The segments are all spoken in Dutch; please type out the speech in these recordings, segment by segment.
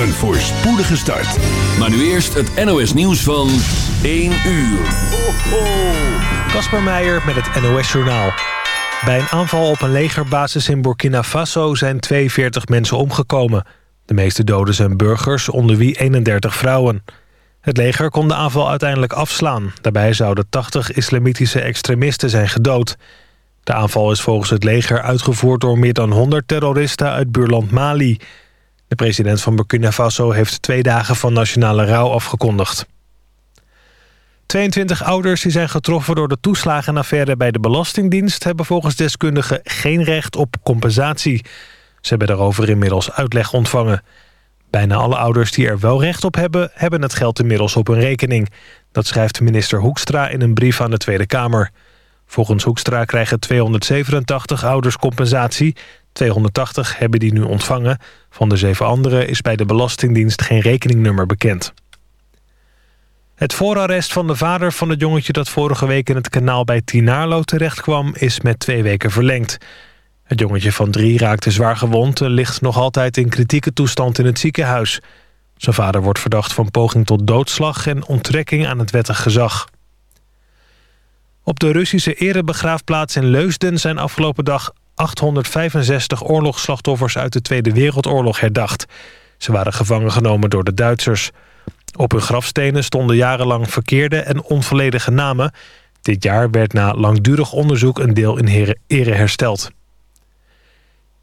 Een voorspoedige start. Maar nu eerst het NOS nieuws van 1 uur. Kasper Meijer met het NOS Journaal. Bij een aanval op een legerbasis in Burkina Faso zijn 42 mensen omgekomen. De meeste doden zijn burgers, onder wie 31 vrouwen. Het leger kon de aanval uiteindelijk afslaan. Daarbij zouden 80 islamitische extremisten zijn gedood. De aanval is volgens het leger uitgevoerd door meer dan 100 terroristen uit buurland Mali. De president van Burkina Faso heeft twee dagen van nationale rouw afgekondigd. 22 ouders die zijn getroffen door de toeslagenaffaire bij de Belastingdienst... hebben volgens deskundigen geen recht op compensatie. Ze hebben daarover inmiddels uitleg ontvangen. Bijna alle ouders die er wel recht op hebben... hebben het geld inmiddels op hun rekening. Dat schrijft minister Hoekstra in een brief aan de Tweede Kamer. Volgens Hoekstra krijgen 287 ouders compensatie. 280 hebben die nu ontvangen. Van de zeven anderen is bij de Belastingdienst geen rekeningnummer bekend. Het voorarrest van de vader van het jongetje dat vorige week in het kanaal bij Tinarlo terechtkwam is met twee weken verlengd. Het jongetje van drie raakte zwaar gewond en ligt nog altijd in kritieke toestand in het ziekenhuis. Zijn vader wordt verdacht van poging tot doodslag en onttrekking aan het wettig gezag. Op de Russische erebegraafplaats in Leusden zijn afgelopen dag 865 oorlogsslachtoffers uit de Tweede Wereldoorlog herdacht. Ze waren gevangen genomen door de Duitsers. Op hun grafstenen stonden jarenlang verkeerde en onvolledige namen. Dit jaar werd na langdurig onderzoek een deel in ere hersteld.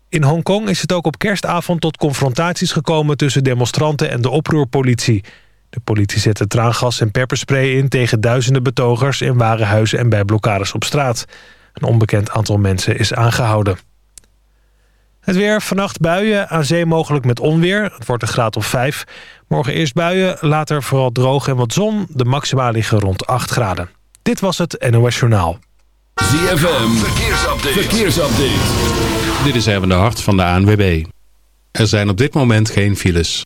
In Hongkong is het ook op kerstavond tot confrontaties gekomen... tussen demonstranten en de oproerpolitie. De politie zette traangas en pepperspray in tegen duizenden betogers... in warenhuizen en bij blokkades op straat. Een onbekend aantal mensen is aangehouden. Het weer, vannacht buien, aan zee mogelijk met onweer. Het wordt een graad of 5. Morgen eerst buien, later vooral droog en wat zon. De maxima liggen rond 8 graden. Dit was het NOS Journaal. ZFM, verkeersupdate. verkeersupdate. Dit is even de hart van de ANWB. Er zijn op dit moment geen files.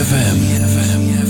ZFM.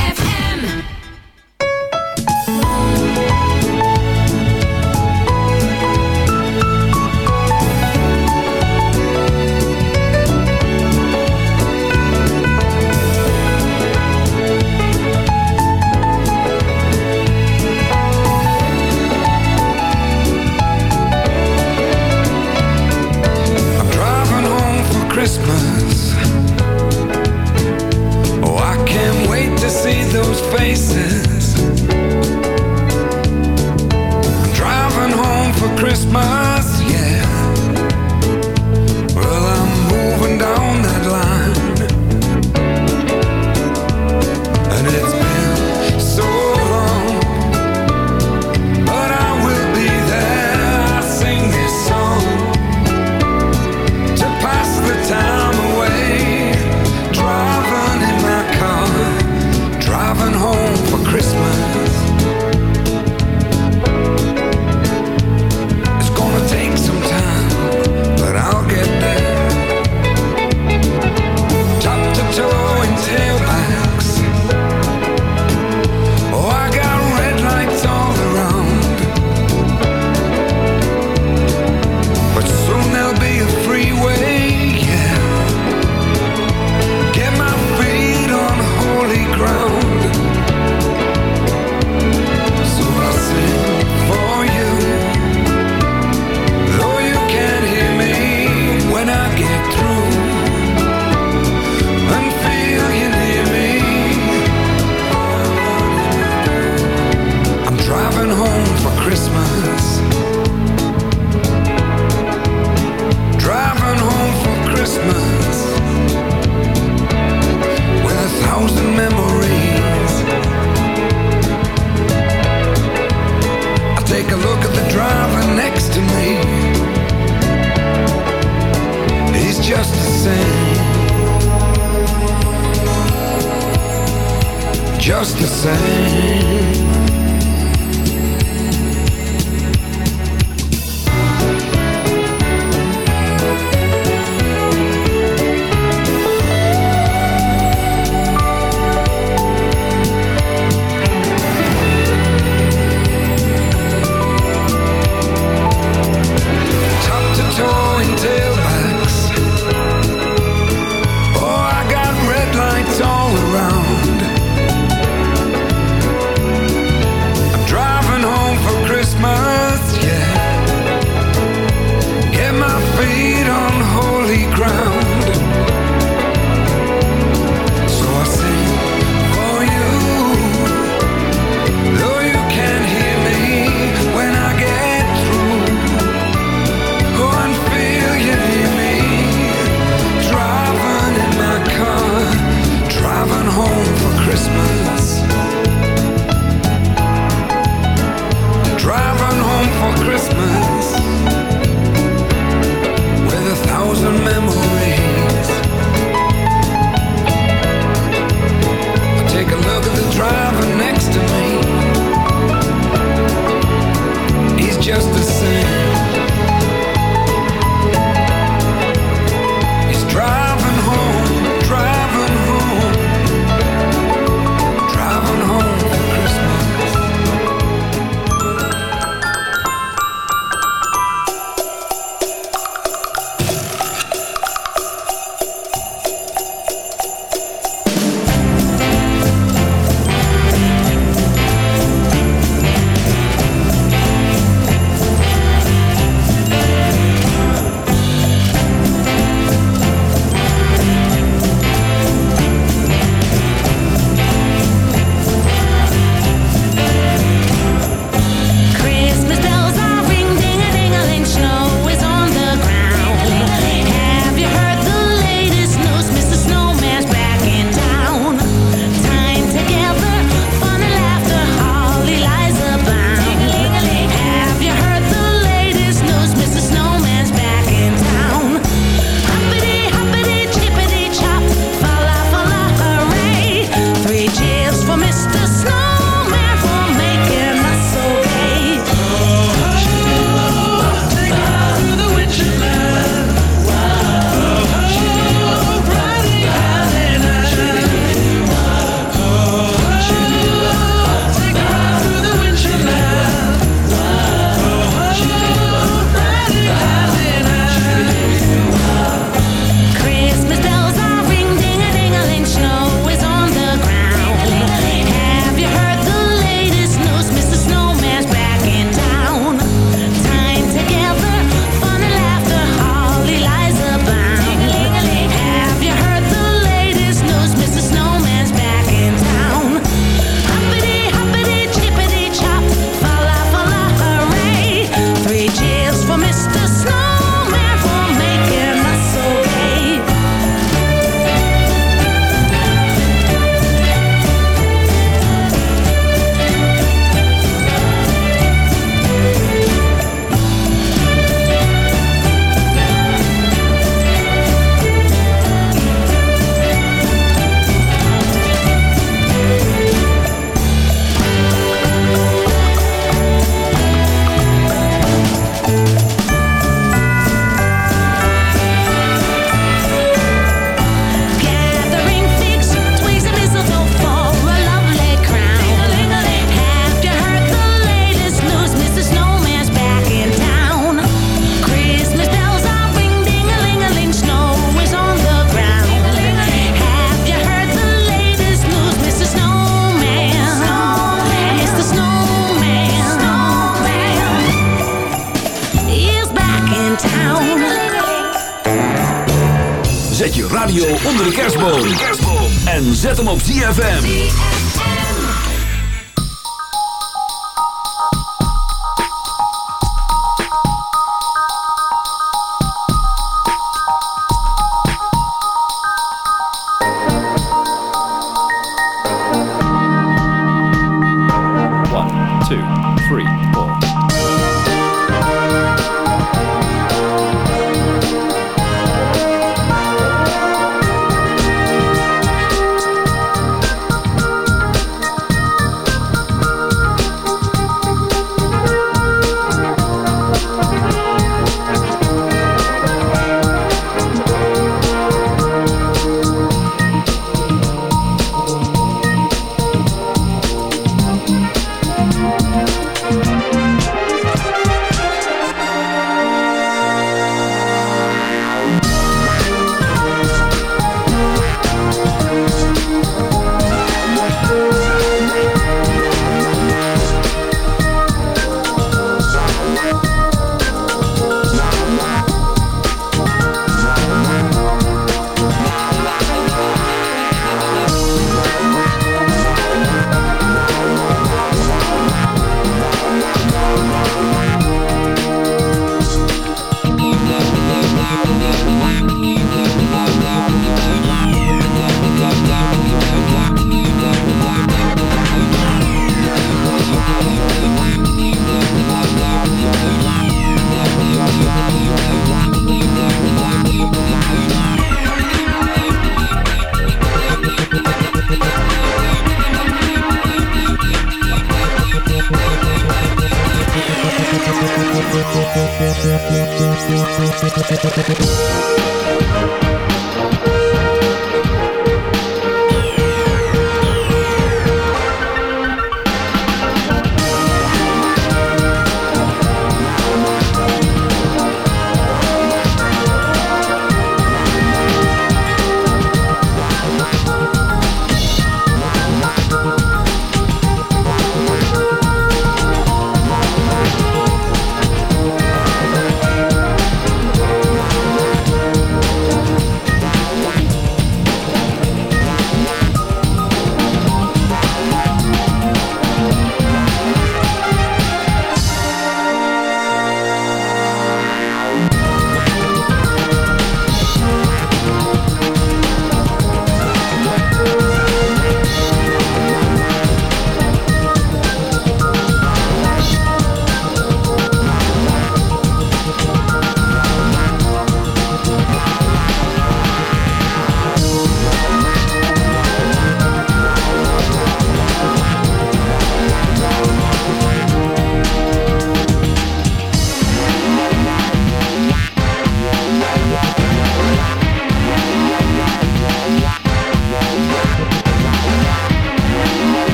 faces. I'm driving home for Christmas. just the same.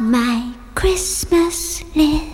my Christmas list.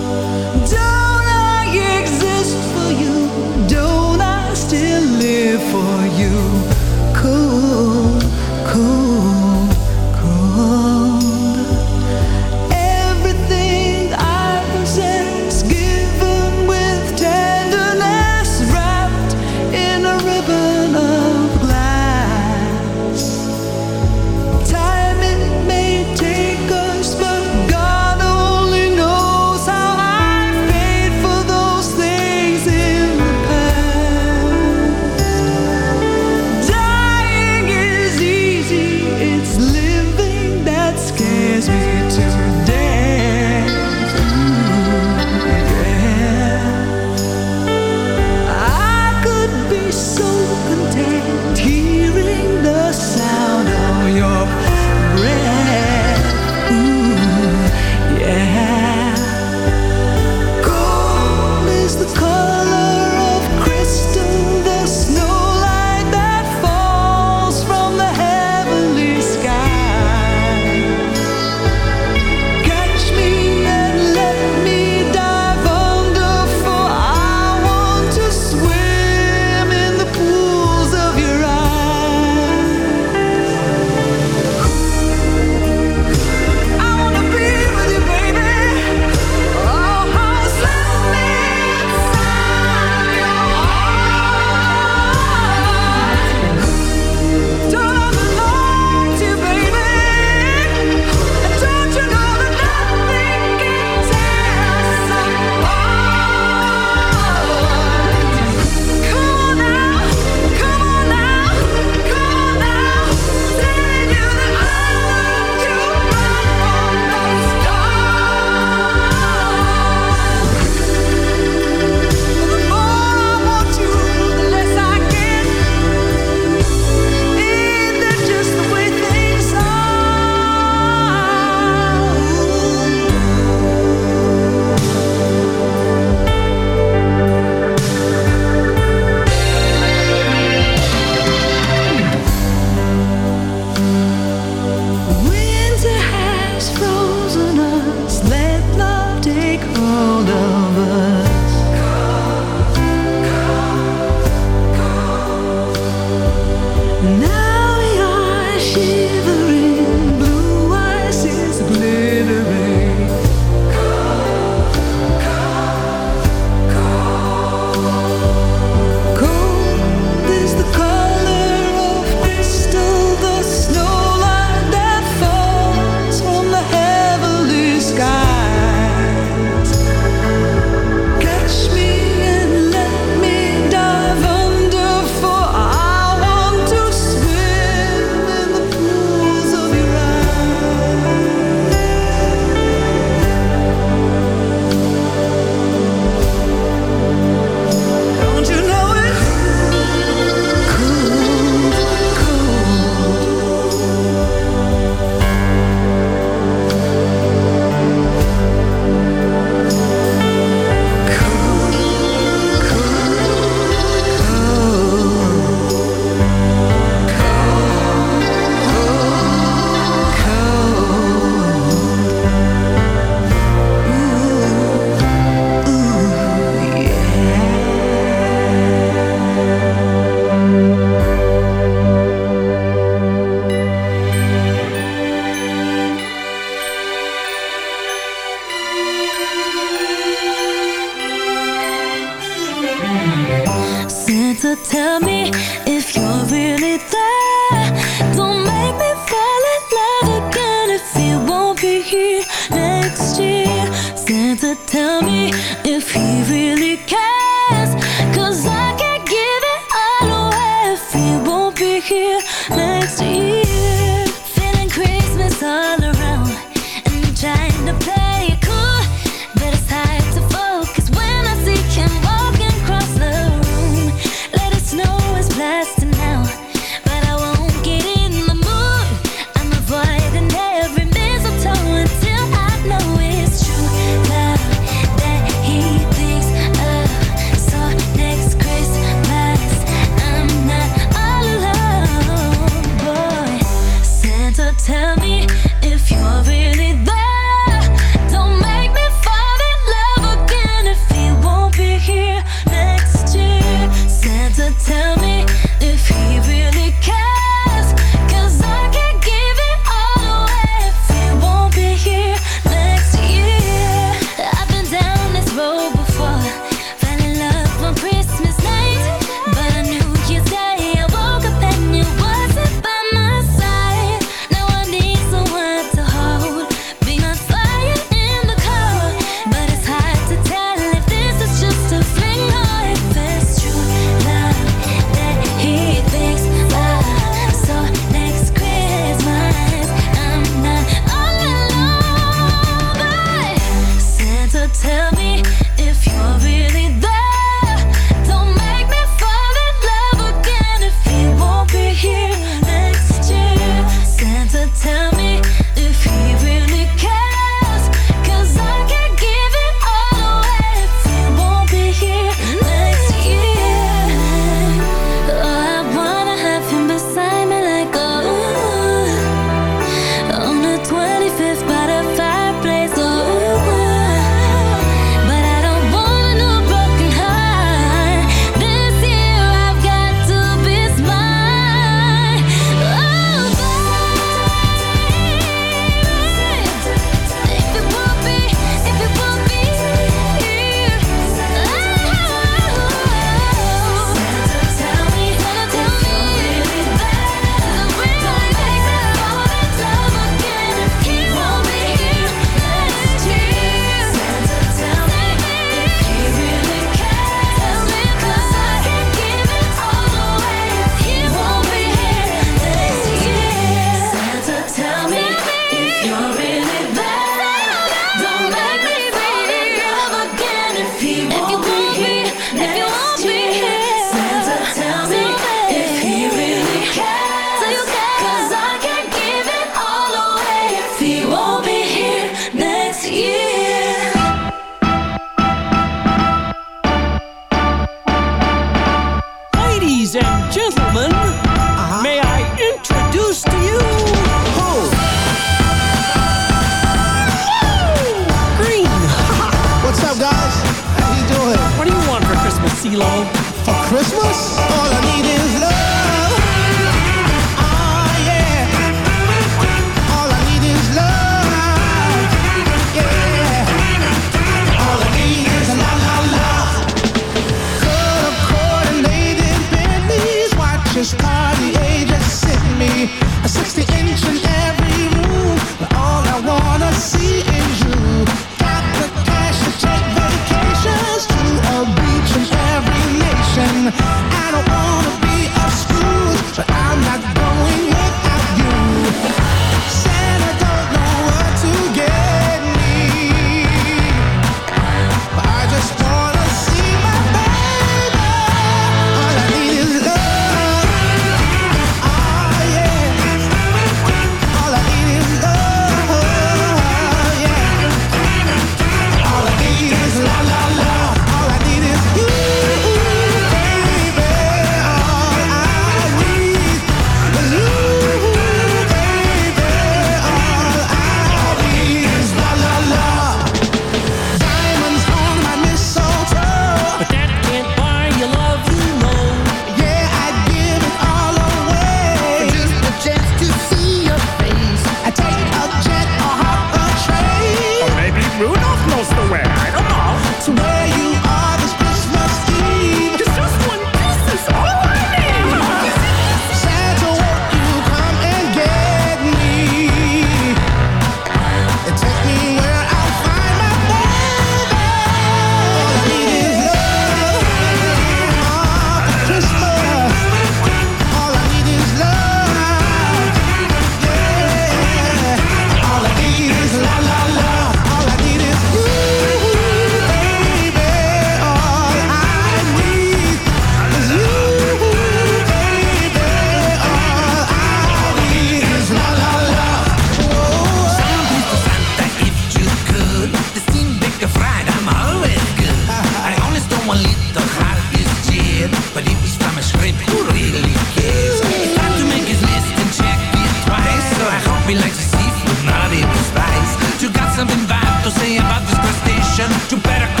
not in spice. You got something bad to say about this crustacean? You better.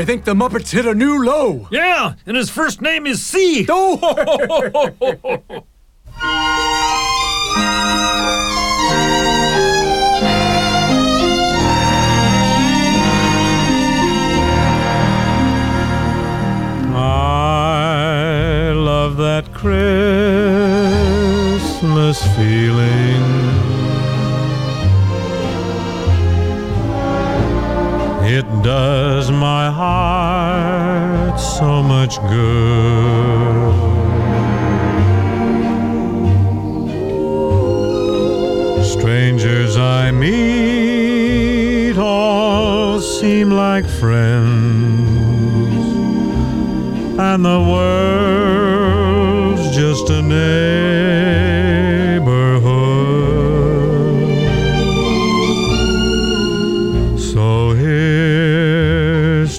I think the Muppets hit a new low. Yeah, and his first name is C. Oh! I love that Christmas feeling It does my heart so much good. Strangers I meet all seem like friends, and the world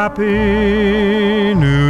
happy new